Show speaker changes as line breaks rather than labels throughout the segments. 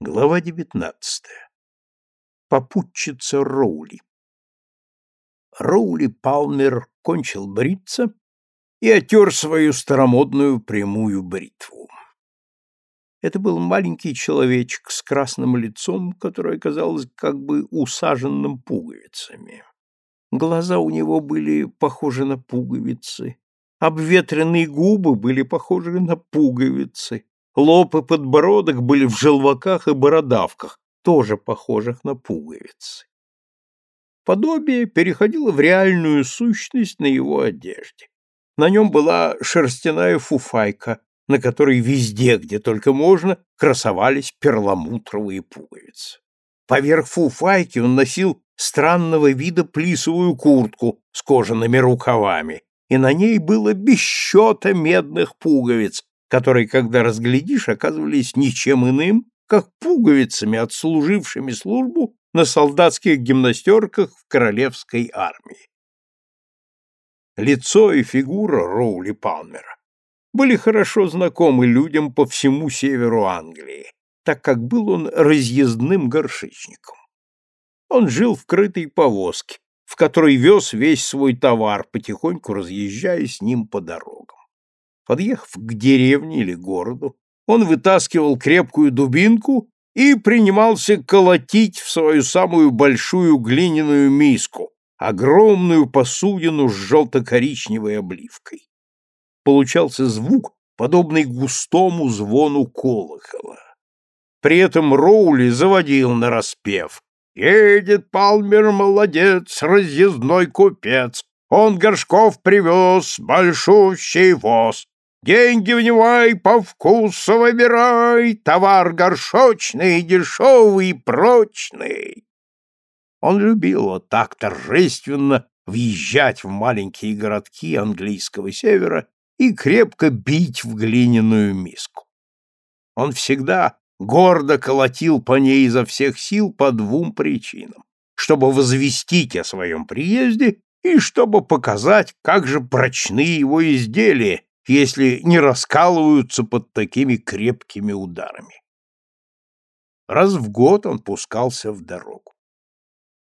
Глава девятнадцатая. Попутчица Роули. Роули Палмер кончил бриться и отер свою старомодную прямую бритву. Это был маленький человечек с красным лицом, которое казалось как бы усаженным пуговицами. Глаза у него были похожи на пуговицы, обветренные губы были похожи на пуговицы, Лоб и подбородок были в желваках и бородавках, тоже похожих на пуговицы. Подобие переходило в реальную сущность на его одежде. На нем была шерстяная фуфайка, на которой везде, где только можно, красовались перламутровые пуговицы. Поверх фуфайки он носил странного вида плисовую куртку с кожаными рукавами, и на ней было без медных пуговиц, которые, когда разглядишь, оказывались ничем иным, как пуговицами, отслужившими службу на солдатских гимнастерках в королевской армии. Лицо и фигура Роули Палмера были хорошо знакомы людям по всему северу Англии, так как был он разъездным горшечником. Он жил в крытой повозке, в которой вез весь свой товар, потихоньку разъезжая с ним по дорогам. Подъехав к деревне или городу, он вытаскивал крепкую дубинку и принимался колотить в свою самую большую глиняную миску, огромную посудину с желто-коричневой обливкой. Получался звук, подобный густому звону колокола. При этом Роули заводил на распев. «Едет Палмер, молодец, разъездной купец, он горшков привез, большущий воз, Деньги внимай, по вкусу выбирай, товар горшочный, дешевый, прочный. Он любил вот так торжественно въезжать в маленькие городки английского севера и крепко бить в глиняную миску. Он всегда гордо колотил по ней изо всех сил по двум причинам, чтобы возвестить о своем приезде и чтобы показать, как же прочны его изделия, если не раскалываются под такими крепкими ударами. Раз в год он пускался в дорогу.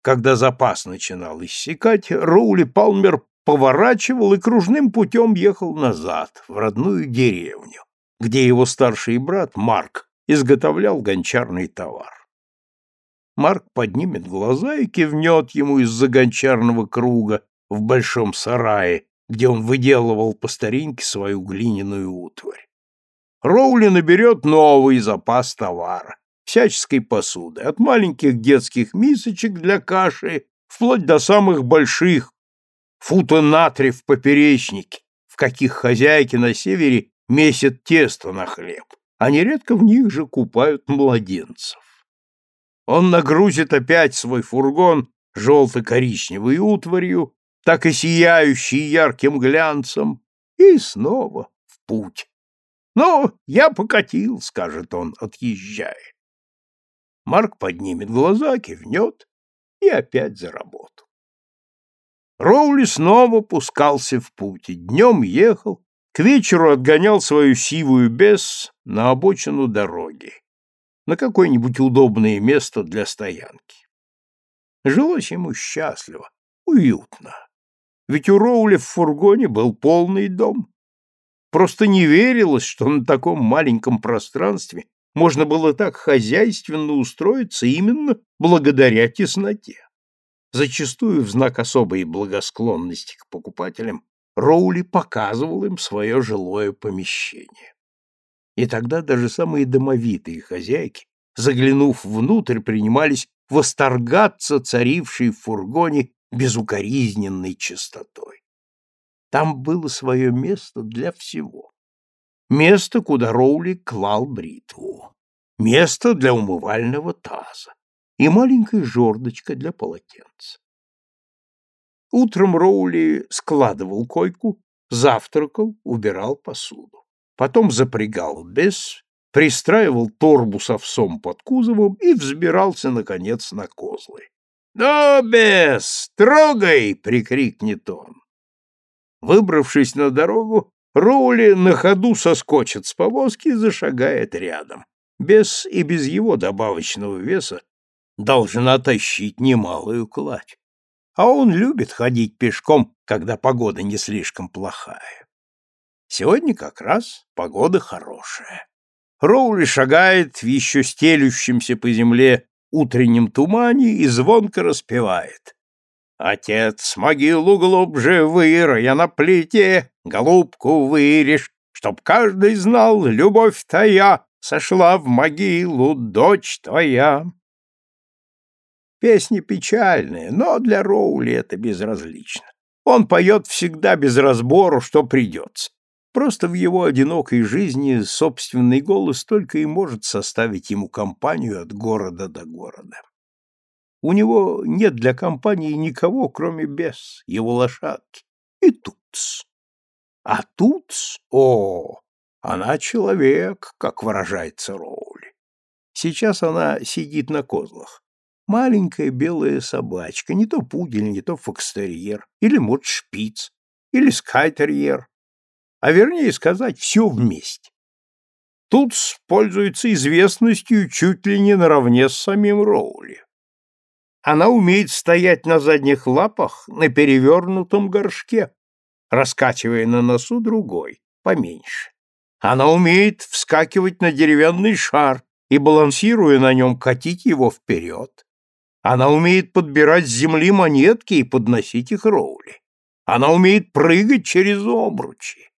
Когда запас начинал иссякать, Роули Палмер поворачивал и кружным путем ехал назад, в родную деревню, где его старший брат Марк изготовлял гончарный товар. Марк поднимет глаза и кивнет ему из-за гончарного круга в большом сарае, где он выделывал по старинке свою глиняную утварь. Роули наберет новый запас товара, всяческой посуды, от маленьких детских мисочек для каши вплоть до самых больших, фута натрия в поперечнике, в каких хозяйки на севере месят тесто на хлеб, а нередко в них же купают младенцев. Он нагрузит опять свой фургон желто-коричневой утварью, так и сияющий ярким глянцем, и снова в путь. «Ну, я покатил», — скажет он, отъезжая. Марк поднимет глаза, кивнет и опять за работу. Роули снова пускался в путь, днем ехал, к вечеру отгонял свою сивую бес на обочину дороги, на какое-нибудь удобное место для стоянки. Жилось ему счастливо, уютно. Ведь у Роули в фургоне был полный дом. Просто не верилось, что на таком маленьком пространстве можно было так хозяйственно устроиться именно благодаря тесноте. Зачастую в знак особой благосклонности к покупателям Роули показывал им свое жилое помещение. И тогда даже самые домовитые хозяйки, заглянув внутрь, принимались восторгаться царившей в фургоне безукоризненной чистотой. Там было свое место для всего. Место, куда Роули клал бритву. Место для умывального таза. И маленькая жердочка для полотенца. Утром Роули складывал койку, завтракал, убирал посуду. Потом запрягал бес, пристраивал торбу с овсом под кузовом и взбирался, наконец, на козлы. «Ну, бес, трогай!» — прикрикнет он. Выбравшись на дорогу, Роули на ходу соскочит с повозки и зашагает рядом. Без и без его добавочного веса должна тащить немалую кладь. А он любит ходить пешком, когда погода не слишком плохая. Сегодня как раз погода хорошая. Роули шагает в еще стелющемся по земле утреннем тумане и звонко распевает. Отец могилу глубже вырая на плите, голубку вырежь, чтоб каждый знал, любовь твоя сошла в могилу, дочь твоя. Песня печальная, но для Роули это безразлично. Он поет всегда без разбору, что придется. Просто в его одинокой жизни собственный голос только и может составить ему компанию от города до города. У него нет для компании никого, кроме бес, его лошадки. И Туц. А Туц, о, она человек, как выражается Роули. Сейчас она сидит на козлах. Маленькая белая собачка, не то пудель, не то фокстерьер, или, может, шпиц, или скайтерьер, а вернее сказать, все вместе. Тут пользуется известностью чуть ли не наравне с самим Роули. Она умеет стоять на задних лапах на перевернутом горшке, раскачивая на носу другой, поменьше. Она умеет вскакивать на деревянный шар и, балансируя на нем, катить его вперед. Она умеет подбирать с земли монетки и подносить их Роули. Она умеет прыгать через обручи.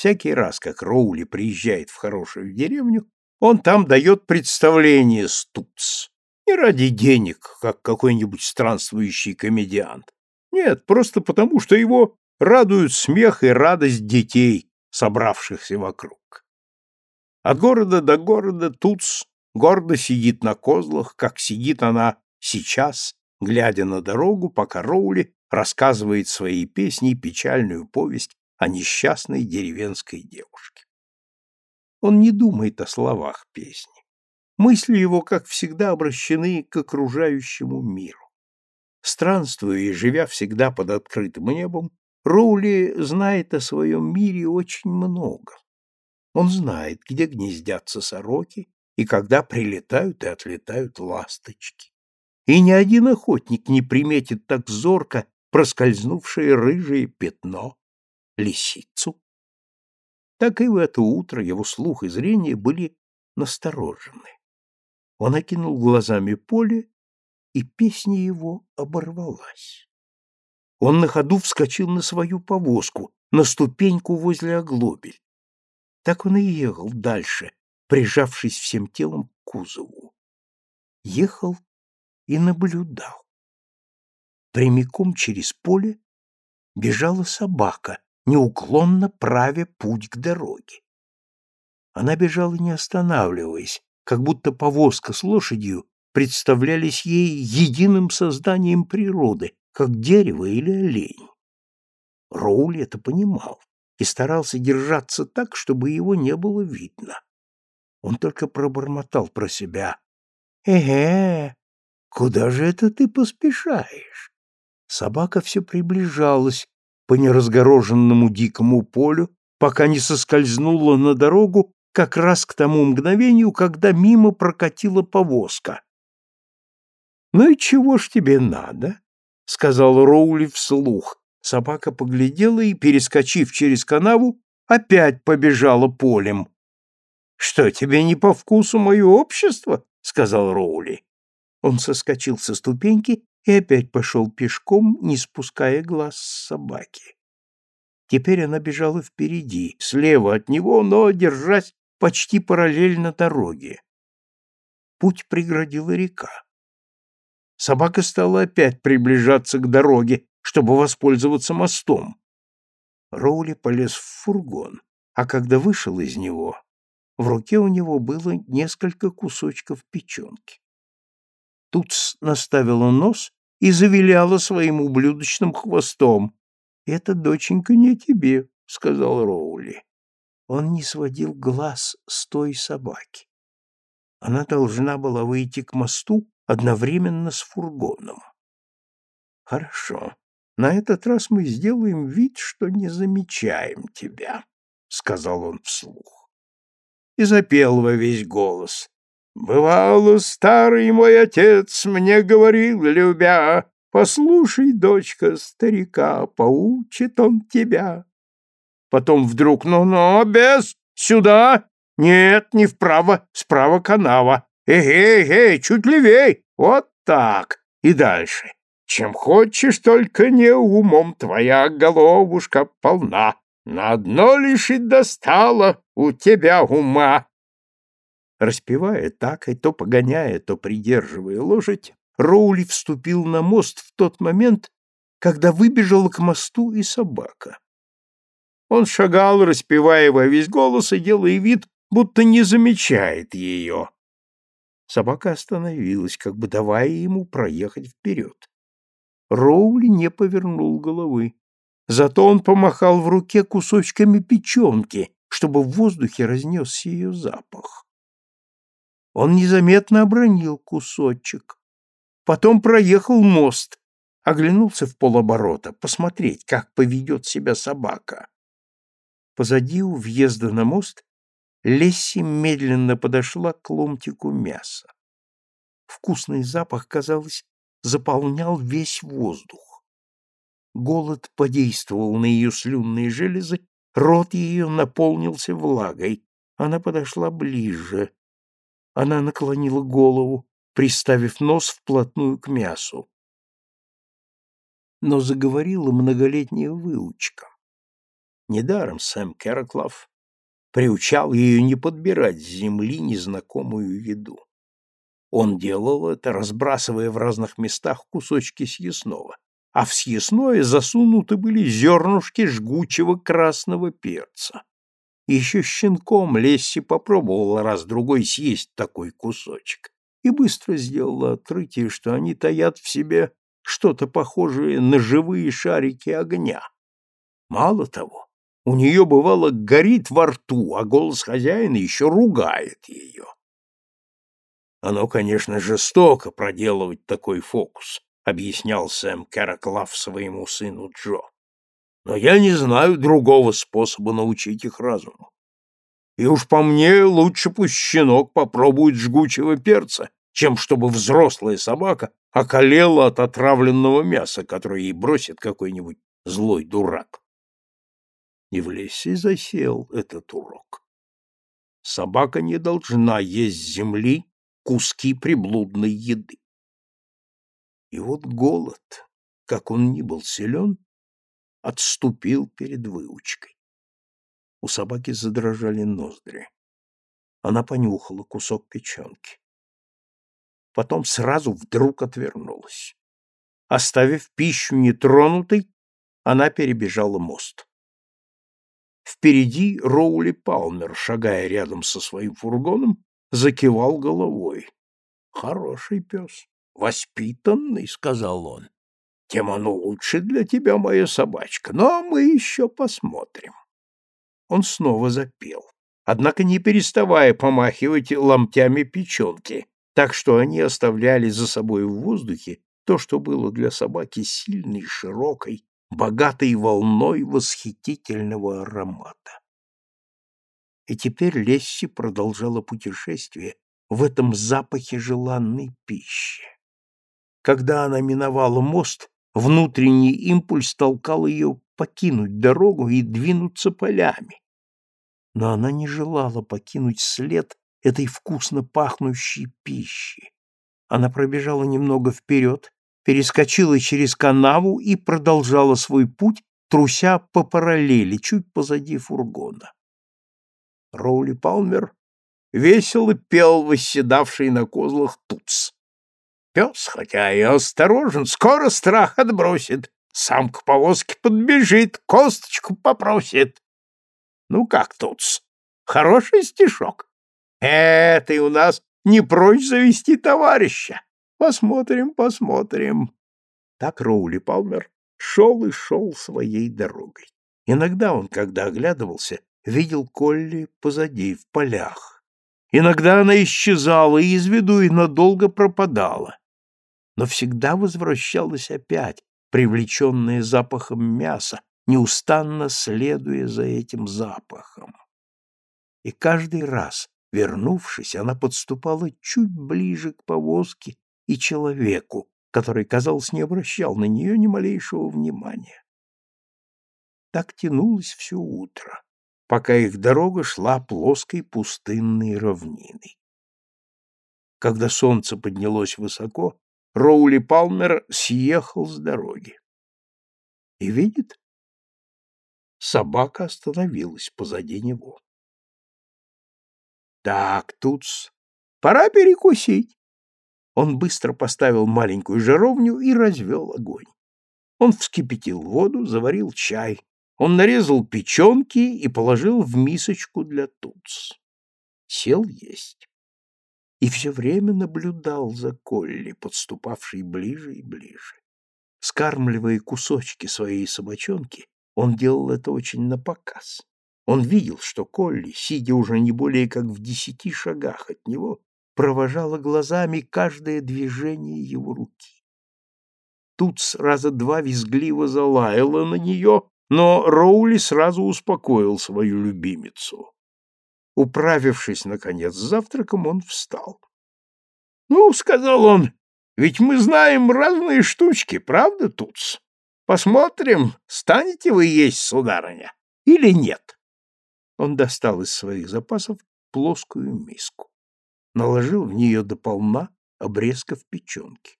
Всякий раз, как Роули приезжает в хорошую деревню, он там дает представление стуц. Не ради денег, как какой-нибудь странствующий комедиант. Нет, просто потому, что его радуют смех и радость детей, собравшихся вокруг. От города до города Туц гордо сидит на козлах, как сидит она сейчас, глядя на дорогу, пока Роули рассказывает свои песни и печальную повесть о несчастной деревенской девушке. Он не думает о словах песни мысли его, как всегда, обращены к окружающему миру. Странствуя и живя всегда под открытым небом, Роули знает о своем мире очень много. Он знает, где гнездятся сороки и когда прилетают и отлетают ласточки. И ни один охотник не приметит так зорко проскользнувшее рыжее пятно, лисицу. Так и в это утро его слух и зрение были насторожены. Он окинул глазами поле, и песня его оборвалась. Он на ходу вскочил на свою повозку, на ступеньку возле оглобель. Так он и ехал дальше, прижавшись всем телом к кузову. Ехал и наблюдал. Прямиком через поле бежала собака, неуклонно правя путь к дороге. Она бежала, не останавливаясь, как будто повозка с лошадью представлялись ей единым созданием природы, как дерево или олень. Роули это понимал и старался держаться так, чтобы его не было видно. Он только пробормотал про себя. «Эге, куда же это ты поспешаешь?» Собака все приближалась по неразгороженному дикому полю, пока не соскользнула на дорогу как раз к тому мгновению, когда мимо прокатила повозка. «Ну и чего ж тебе надо?» — сказал Роули вслух. Собака поглядела и, перескочив через канаву, опять побежала полем. «Что, тебе не по вкусу мое общество?» — сказал Роули. Он соскочил со ступеньки и опять пошел пешком, не спуская глаз с собаки. Теперь она бежала впереди, слева от него, но держась почти параллельно дороге. Путь преградила река. Собака стала опять приближаться к дороге, чтобы воспользоваться мостом. Роули полез в фургон, а когда вышел из него, в руке у него было несколько кусочков печенки. Тут наставила нос и завиляла своим ублюдочным хвостом. «Это, доченька, не тебе», — сказал Роули он не сводил глаз с той собаки. Она должна была выйти к мосту одновременно с фургоном. Хорошо. На этот раз мы сделаем вид, что не замечаем тебя, сказал он вслух. и запел во весь голос. «Бывало, старый мой отец мне говорил, любя, Послушай, дочка старика, поучит он тебя. Потом вдруг, ну-ну, без, сюда. Нет, не вправо, справа канава. Эй-эй-эй, чуть левей, вот так. И дальше. Чем хочешь, только не умом, твоя головушка полна. На одно лишь и достала у тебя ума. Распевая так, и то погоняя, то придерживая лошадь, Роули вступил на мост в тот момент, когда выбежала к мосту и собака. Он шагал, распевая во весь голос и делая вид, будто не замечает ее. Собака остановилась, как бы давая ему проехать вперед. Роули не повернул головы. Зато он помахал в руке кусочками печенки, чтобы в воздухе разнесся ее запах. Он незаметно обронил кусочек. Потом проехал мост, оглянулся в полоборота, посмотреть, как поведет себя собака. Позади у въезда на мост Лесси медленно подошла к ломтику мяса. Вкусный запах, казалось, заполнял весь воздух. Голод подействовал на ее слюнные железы, рот ее наполнился влагой. Она подошла ближе. Она наклонила голову, приставив нос вплотную к мясу. Но заговорила многолетняя выучка. Недаром Сэм Кераклав приучал ее не подбирать с земли незнакомую еду. Он делал это, разбрасывая в разных местах кусочки съестного, а в съестное засунуты были зернышки жгучего красного перца. Еще щенком Лесси попробовала раз-другой съесть такой кусочек и быстро сделала открытие, что они таят в себе что-то похожее на живые шарики огня. Мало того, у нее, бывало, горит во рту, а голос хозяина еще ругает ее. Оно, конечно, жестоко проделывать такой фокус, объяснял Сэм Караклав своему сыну Джо. Но я не знаю другого способа научить их разуму. И уж по мне лучше пусть щенок попробует жгучего перца, чем чтобы взрослая собака околела от отравленного мяса, которое ей бросит какой-нибудь злой дурак. И в лесе засел этот урок. Собака не должна есть с земли куски приблудной еды. И вот голод, как он ни был силен, отступил перед выучкой. У собаки задрожали ноздри. Она понюхала кусок печенки. Потом сразу вдруг отвернулась. Оставив пищу нетронутой, она перебежала мост. Впереди Роули Палмер, шагая рядом со своим фургоном, закивал головой. «Хороший пес, воспитанный», — сказал он. «Тем оно лучше для тебя, моя собачка, но мы еще посмотрим» он снова запел, однако не переставая помахивать ломтями печенки, так что они оставляли за собой в воздухе то, что было для собаки сильной, широкой, богатой волной восхитительного аромата. И теперь Лесси продолжала путешествие в этом запахе желанной пищи. Когда она миновала мост, внутренний импульс толкал ее покинуть дорогу и двинуться полями но она не желала покинуть след этой вкусно пахнущей пищи. Она пробежала немного вперед, перескочила через канаву и продолжала свой путь, труся по параллели, чуть позади фургона. Роули Палмер весело пел восседавший на козлах туц. Пес, хотя и осторожен, скоро страх отбросит, сам к повозке подбежит, косточку попросит. Ну как тут? Хороший стишок. Э, ты у нас не прочь завести товарища. Посмотрим, посмотрим. Так Роули Палмер шел и шел своей дорогой. Иногда он, когда оглядывался, видел Колли позади, в полях. Иногда она исчезала из виду и надолго пропадала. Но всегда возвращалась опять, привлеченная запахом мяса, неустанно следуя за этим запахом. И каждый раз, вернувшись, она подступала чуть ближе к повозке и человеку, который, казалось, не обращал на нее ни малейшего внимания. Так тянулось все утро, пока их дорога шла плоской пустынной равниной. Когда солнце поднялось высоко, Роули Палмер съехал с дороги. И видит, собака остановилась позади него. Так, тут пора перекусить. Он быстро поставил маленькую жаровню и развел огонь. Он вскипятил воду, заварил чай. Он нарезал печенки и положил в мисочку для туц. Сел есть. И все время наблюдал за Колли, подступавшей ближе и ближе. Скармливая кусочки своей собачонки, он делал это очень напоказ. Он видел, что Колли, сидя уже не более как в десяти шагах от него, провожала глазами каждое движение его руки. Тут раза два визгливо залаяла на нее, но Роули сразу успокоил свою любимицу. Управившись, наконец, с завтраком, он встал. — Ну, — сказал он, — ведь мы знаем разные штучки, правда, Туц? Посмотрим, станете вы есть, сударыня, или нет. Он достал из своих запасов плоскую миску наложил в нее до полна обрезков печенки.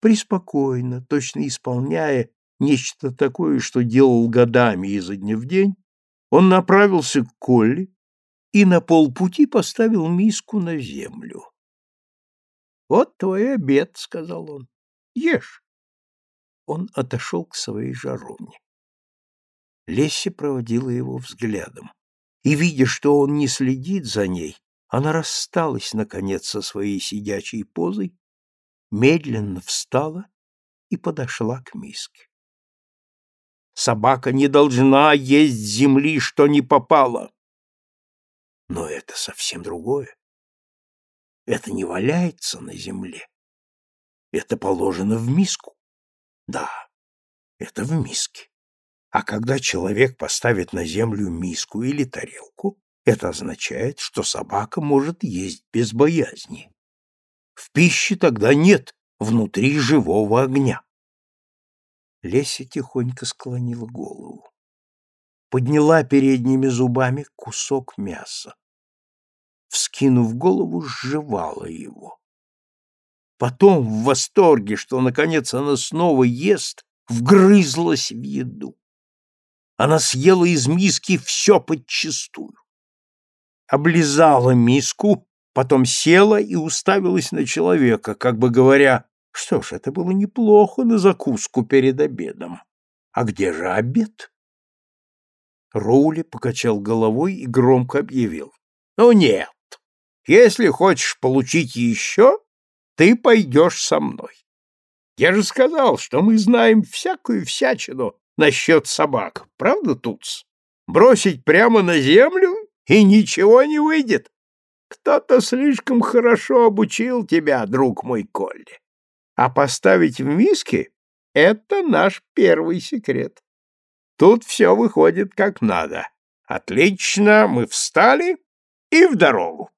Приспокойно, точно исполняя нечто такое, что делал годами изо дня в день, он направился к Колли и на полпути поставил миску на землю. «Вот твой обед», — сказал он, — «ешь». Он отошел к своей жаровне. Лесси проводила его взглядом, и, видя, что он не следит за ней, она рассталась, наконец, со своей сидячей позой, медленно встала и подошла к миске. Собака не должна есть земли, что не попало. Но это совсем другое. Это не валяется на земле. Это положено в миску. Да, это в миске. А когда человек поставит на землю миску или тарелку, это означает, что собака может есть без боязни. В пище тогда нет внутри живого огня. Леся тихонько склонила голову. Подняла передними зубами кусок мяса. Вскинув голову, сживала его. Потом, в восторге, что, наконец, она снова ест, вгрызлась в еду. Она съела из миски все подчистую облизала миску, потом села и уставилась на человека, как бы говоря, что ж, это было неплохо на закуску перед обедом. А где же обед? Роули покачал головой и громко объявил. Ну нет, если хочешь получить еще, ты пойдешь со мной. Я же сказал, что мы знаем всякую всячину насчет собак, правда, Туц? Бросить прямо на землю и ничего не выйдет. Кто-то слишком хорошо обучил тебя, друг мой Колли. А поставить в миски — это наш первый секрет. Тут все выходит как надо. Отлично, мы встали и в дорогу.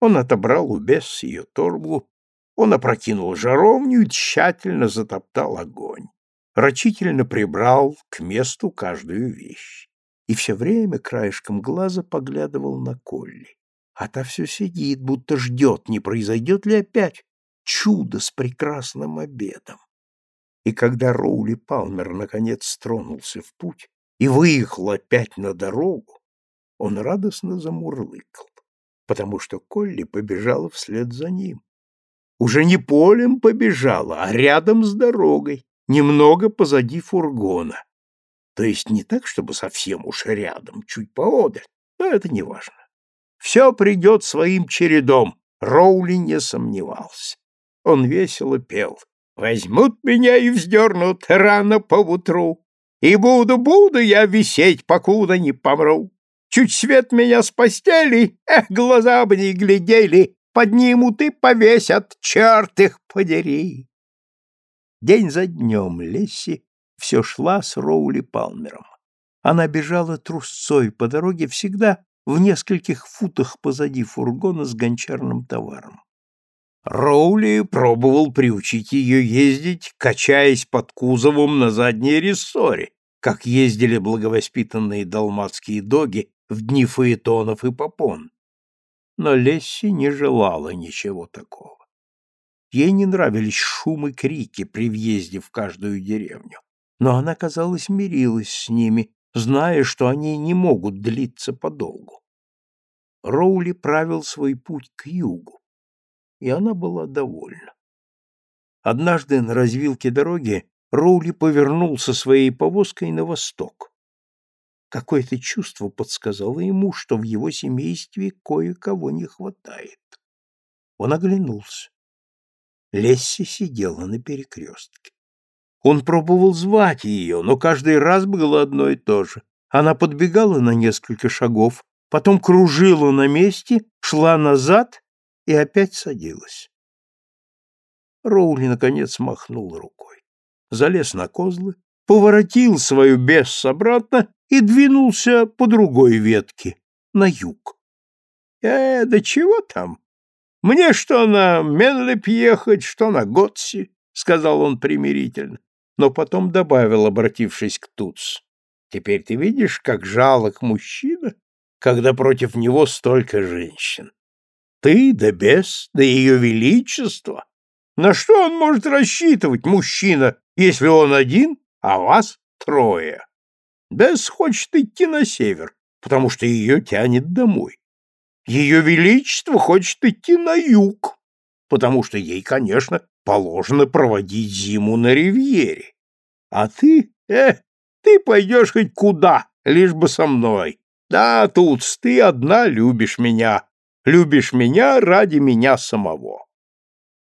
Он отобрал у Бесс ее торбу, он опрокинул жаровню и тщательно затоптал огонь. Рачительно прибрал к месту каждую вещь и все время краешком глаза поглядывал на Колли. А та все сидит, будто ждет, не произойдет ли опять чудо с прекрасным обедом. И когда Роули Палмер наконец тронулся в путь и выехал опять на дорогу, он радостно замурлыкал, потому что Колли побежала вслед за ним. Уже не полем побежала, а рядом с дорогой, немного позади фургона. То есть не так, чтобы совсем уж рядом, чуть поодаль, но это не важно. Все придет своим чередом, Роули не сомневался. Он весело пел. «Возьмут меня и вздернут рано поутру, и буду-буду я висеть, покуда не помру. Чуть свет меня с постели, эх, глаза бы не глядели, поднимут и повесят, черт их подери!» День за днем Лесси все шла с Роули Палмером. Она бежала трусцой по дороге всегда в нескольких футах позади фургона с гончарным товаром. Роули пробовал приучить ее ездить, качаясь под кузовом на задней рессоре, как ездили благовоспитанные далматские доги в дни фаэтонов и попон. Но Лесси не желала ничего такого. Ей не нравились шум и крики при въезде в каждую деревню, но она, казалось, мирилась с ними, зная, что они не могут длиться подолгу. Роули правил свой путь к югу, и она была довольна. Однажды на развилке дороги Роули повернул со своей повозкой на восток. Какое-то чувство подсказало ему, что в его семействе кое-кого не хватает. Он оглянулся. Лесси сидела на перекрестке. Он пробовал звать ее, но каждый раз было одно и то же. Она подбегала на несколько шагов, потом кружила на месте, шла назад и опять садилась. Роули, наконец, махнул рукой, залез на козлы, поворотил свою бес обратно и двинулся по другой ветке, на юг. «Э, да чего там? Мне что на Менлеп ехать, что на Готси», — сказал он примирительно, но потом добавил, обратившись к Туц. «Теперь ты видишь, как жалок мужчина, когда против него столько женщин. Ты да бес, да ее величество. На что он может рассчитывать, мужчина, если он один, а вас трое? Бес хочет идти на север, потому что ее тянет домой. Ее величество хочет идти на юг, потому что ей, конечно, положено проводить зиму на ривьере. А ты, э, ты пойдешь хоть куда, лишь бы со мной. Да, тут ты одна любишь меня, Любишь меня ради меня самого.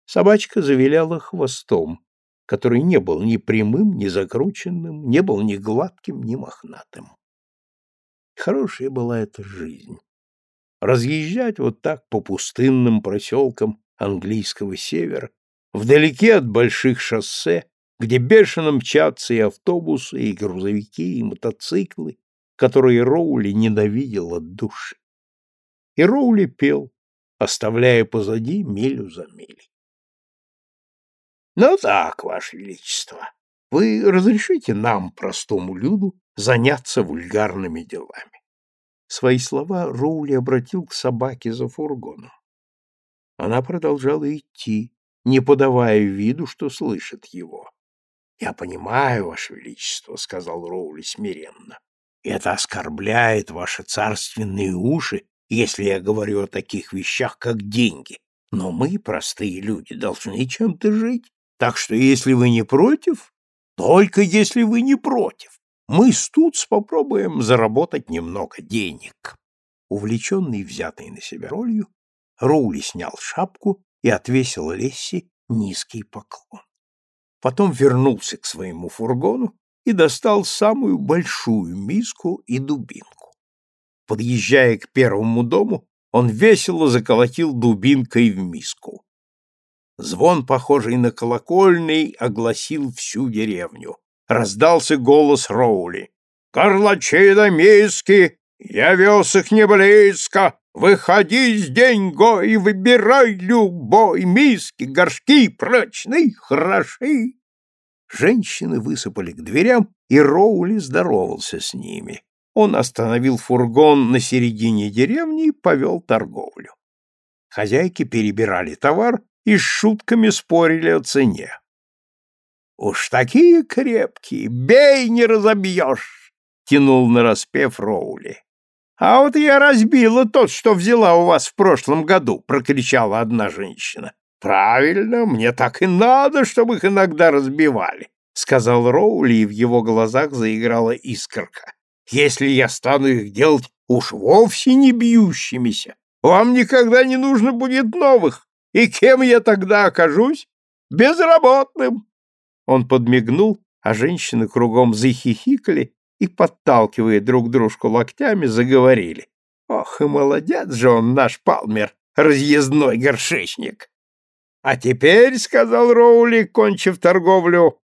Собачка завиляла хвостом, который не был ни прямым, ни закрученным, не был ни гладким, ни мохнатым. Хорошая была эта жизнь. Разъезжать вот так по пустынным проселкам английского севера, вдалеке от больших шоссе, где бешено мчатся и автобусы, и грузовики, и мотоциклы, которые Роули ненавидел от души и Роули пел, оставляя позади милю за милей. Ну так, Ваше Величество, вы разрешите нам, простому люду, заняться вульгарными делами. Свои слова Роули обратил к собаке за фургоном. Она продолжала идти, не подавая виду, что слышит его. — Я понимаю, Ваше Величество, — сказал Роули смиренно. — Это оскорбляет ваши царственные уши если я говорю о таких вещах, как деньги. Но мы, простые люди, должны чем-то жить. Так что если вы не против, только если вы не против, мы с Туц попробуем заработать немного денег. Увлеченный взятой на себя ролью, Роули снял шапку и отвесил Лесси низкий поклон. Потом вернулся к своему фургону и достал самую большую миску и дубинку. Подъезжая к первому дому, он весело заколотил дубинкой в миску. Звон, похожий на колокольный, огласил всю деревню. Раздался голос Роули. «Карлачи да миски! Я вез их не близко! Выходи с деньгой выбирай любой! Миски, горшки прочные, хороши!» Женщины высыпали к дверям, и Роули здоровался с ними. Он остановил фургон на середине деревни и повел торговлю. Хозяйки перебирали товар и с шутками спорили о цене. «Уж такие крепкие, бей, не разобьешь!» — тянул нараспев Роули. «А вот я разбила тот, что взяла у вас в прошлом году!» — прокричала одна женщина. «Правильно, мне так и надо, чтобы их иногда разбивали!» — сказал Роули, и в его глазах заиграла искорка если я стану их делать уж вовсе не бьющимися, вам никогда не нужно будет новых. И кем я тогда окажусь? Безработным. Он подмигнул, а женщины кругом захихикали и, подталкивая друг дружку локтями, заговорили. Ох, и молодец же он, наш Палмер, разъездной горшечник. А теперь, — сказал Роули, кончив торговлю,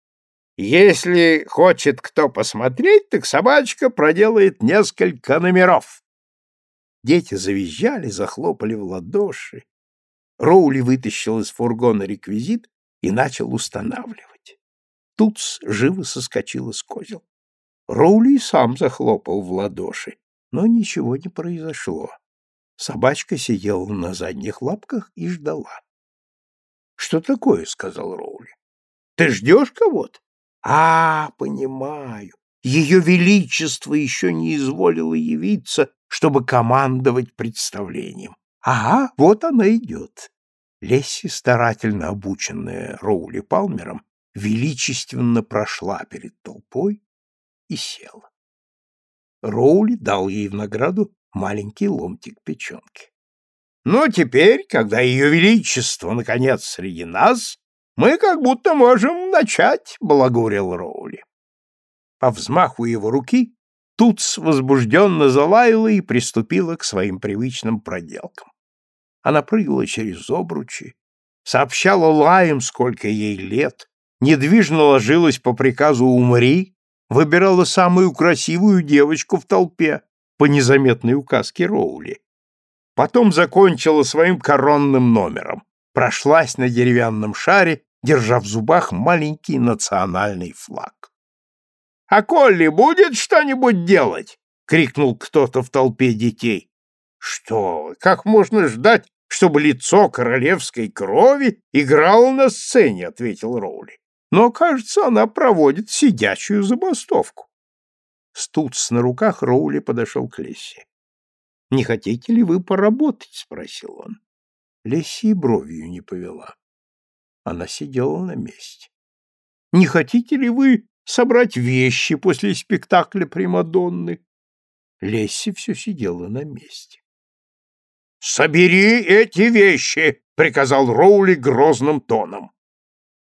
если хочет кто посмотреть, так собачка проделает несколько номеров. Дети завизжали, захлопали в ладоши. Роули вытащил из фургона реквизит и начал устанавливать. Туц живо соскочил из козел. Роули сам захлопал в ладоши, но ничего не произошло. Собачка сидела на задних лапках и ждала. — Что такое? — сказал Роули. — Ты ждешь кого-то? — А, понимаю. Ее Величество еще не изволило явиться, чтобы командовать представлением. Ага, вот она идет. Лесси, старательно обученная Роули Палмером, величественно прошла перед толпой и села. Роули дал ей в награду маленький ломтик печенки. «Ну, теперь, когда ее величество, наконец, среди нас, мы как будто можем начать», — благурил Роули. По взмаху его руки Туц возбужденно залаяла и приступила к своим привычным проделкам. Она прыгала через обручи, сообщала лаем, сколько ей лет, недвижно ложилась по приказу «умри», выбирала самую красивую девочку в толпе по незаметной указке Роули. Потом закончила своим коронным номером, прошлась на деревянном шаре, держа в зубах маленький национальный флаг. «А Колли будет что-нибудь делать?» — крикнул кто-то в толпе детей. «Что? Как можно ждать, чтобы лицо королевской крови играло на сцене?» — ответил Роули. «Но, кажется, она проводит сидячую забастовку». Стуц на руках Роули подошел к Лесси. «Не хотите ли вы поработать?» — спросил он. Лесси бровью не повела. Она сидела на месте. «Не хотите ли вы собрать вещи после спектакля Примадонны. Лесси все сидела на месте. «Собери эти вещи!» — приказал Роули грозным тоном.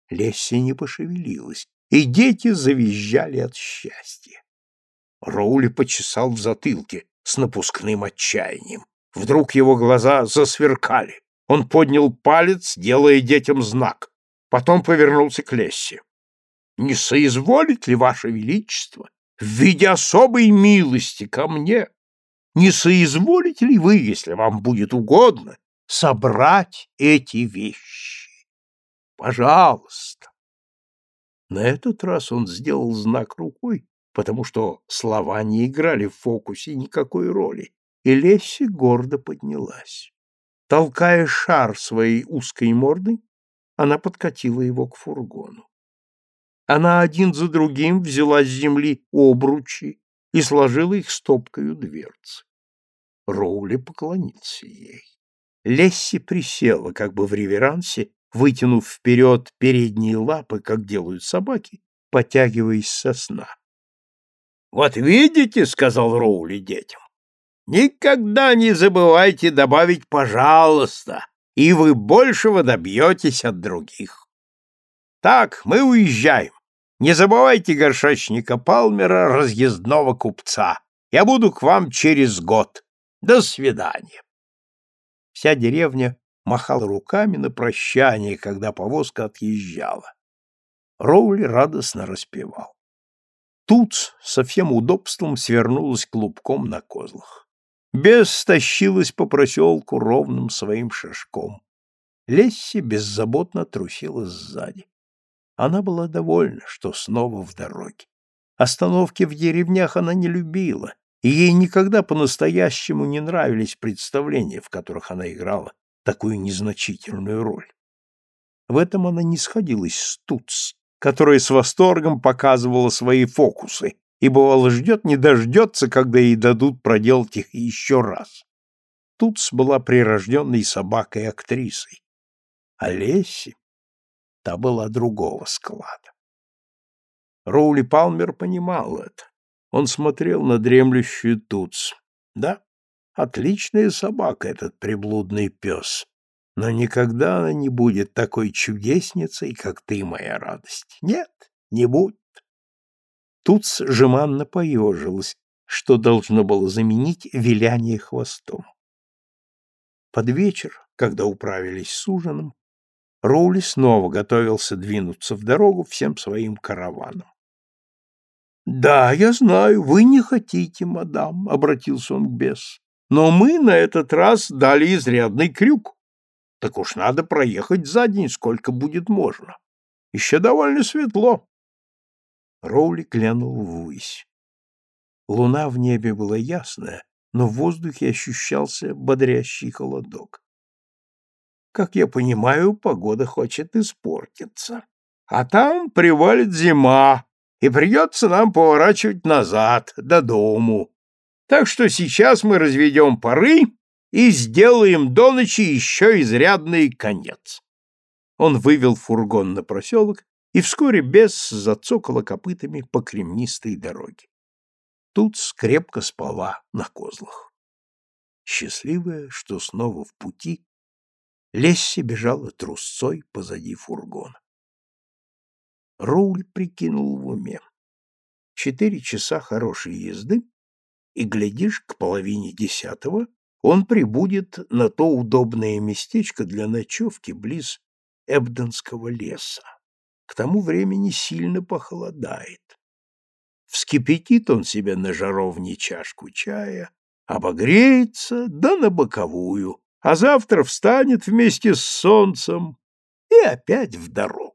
Лесси не пошевелилась, и дети завизжали от счастья. Роули почесал в затылке с напускным отчаянием. Вдруг его глаза засверкали. Он поднял палец, делая детям знак. Потом повернулся к Лесси не соизволит ли ваше величество в виде особой милости ко мне, не соизволите ли вы, если вам будет угодно, собрать эти вещи? Пожалуйста. На этот раз он сделал знак рукой, потому что слова не играли в фокусе никакой роли, и Лесси гордо поднялась. Толкая шар своей узкой мордой, она подкатила его к фургону. Она один за другим взяла с земли обручи и сложила их стопкой у дверцы. Роули поклонился ей. Лесси присела, как бы в реверансе, вытянув вперед передние лапы, как делают собаки, потягиваясь со сна. — Вот видите, — сказал Роули детям, — никогда не забывайте добавить «пожалуйста», и вы большего добьетесь от других. Так, мы уезжаем. Не забывайте горшечника Палмера, разъездного купца. Я буду к вам через год. До свидания. Вся деревня махала руками на прощание, когда повозка отъезжала. Роули радостно распевал. Туц со всем удобством свернулась клубком на козлах. Бес стащилась по проселку ровным своим шажком. Лесси беззаботно трусила сзади. Она была довольна, что снова в дороге. Остановки в деревнях она не любила, и ей никогда по-настоящему не нравились представления, в которых она играла такую незначительную роль. В этом она не сходилась с Туц, которая с восторгом показывала свои фокусы и, бывало, ждет, не дождется, когда ей дадут проделать их еще раз. Туц была прирожденной собакой-актрисой. А Лесси та была другого склада. Роули Палмер понимал это. Он смотрел на дремлющую Туц. Да, отличная собака этот приблудный пес, но никогда она не будет такой чудесницей, как ты, моя радость. Нет, не будет. Туц жеманно поежилась, что должно было заменить виляние хвостом. Под вечер, когда управились с ужином, Роули снова готовился двинуться в дорогу всем своим караваном. «Да, я знаю, вы не хотите, мадам», — обратился он к бес. Но мы на этот раз дали изрядный крюк. Так уж надо проехать за день, сколько будет можно. Еще довольно светло. Роули глянул ввысь. Луна в небе была ясная, но в воздухе ощущался бодрящий холодок. Как я понимаю, погода хочет испортиться. А там привалит зима, и придется нам поворачивать назад, до дому. Так что сейчас мы разведем пары и сделаем до ночи еще изрядный конец. Он вывел фургон на проселок, и вскоре бес зацокала копытами по кремнистой дороге. Тут скрепко спала на козлах. Счастливая, что снова в пути, Лесси бежала трусцой позади фургона. Роуль прикинул в уме. Четыре часа хорошей езды, и, глядишь, к половине десятого он прибудет на то удобное местечко для ночевки близ Эбденского леса. К тому времени сильно похолодает. Вскипятит он себе на жаровне чашку чая, обогреется, да на боковую, а завтра встанет вместе с солнцем и опять в дорогу.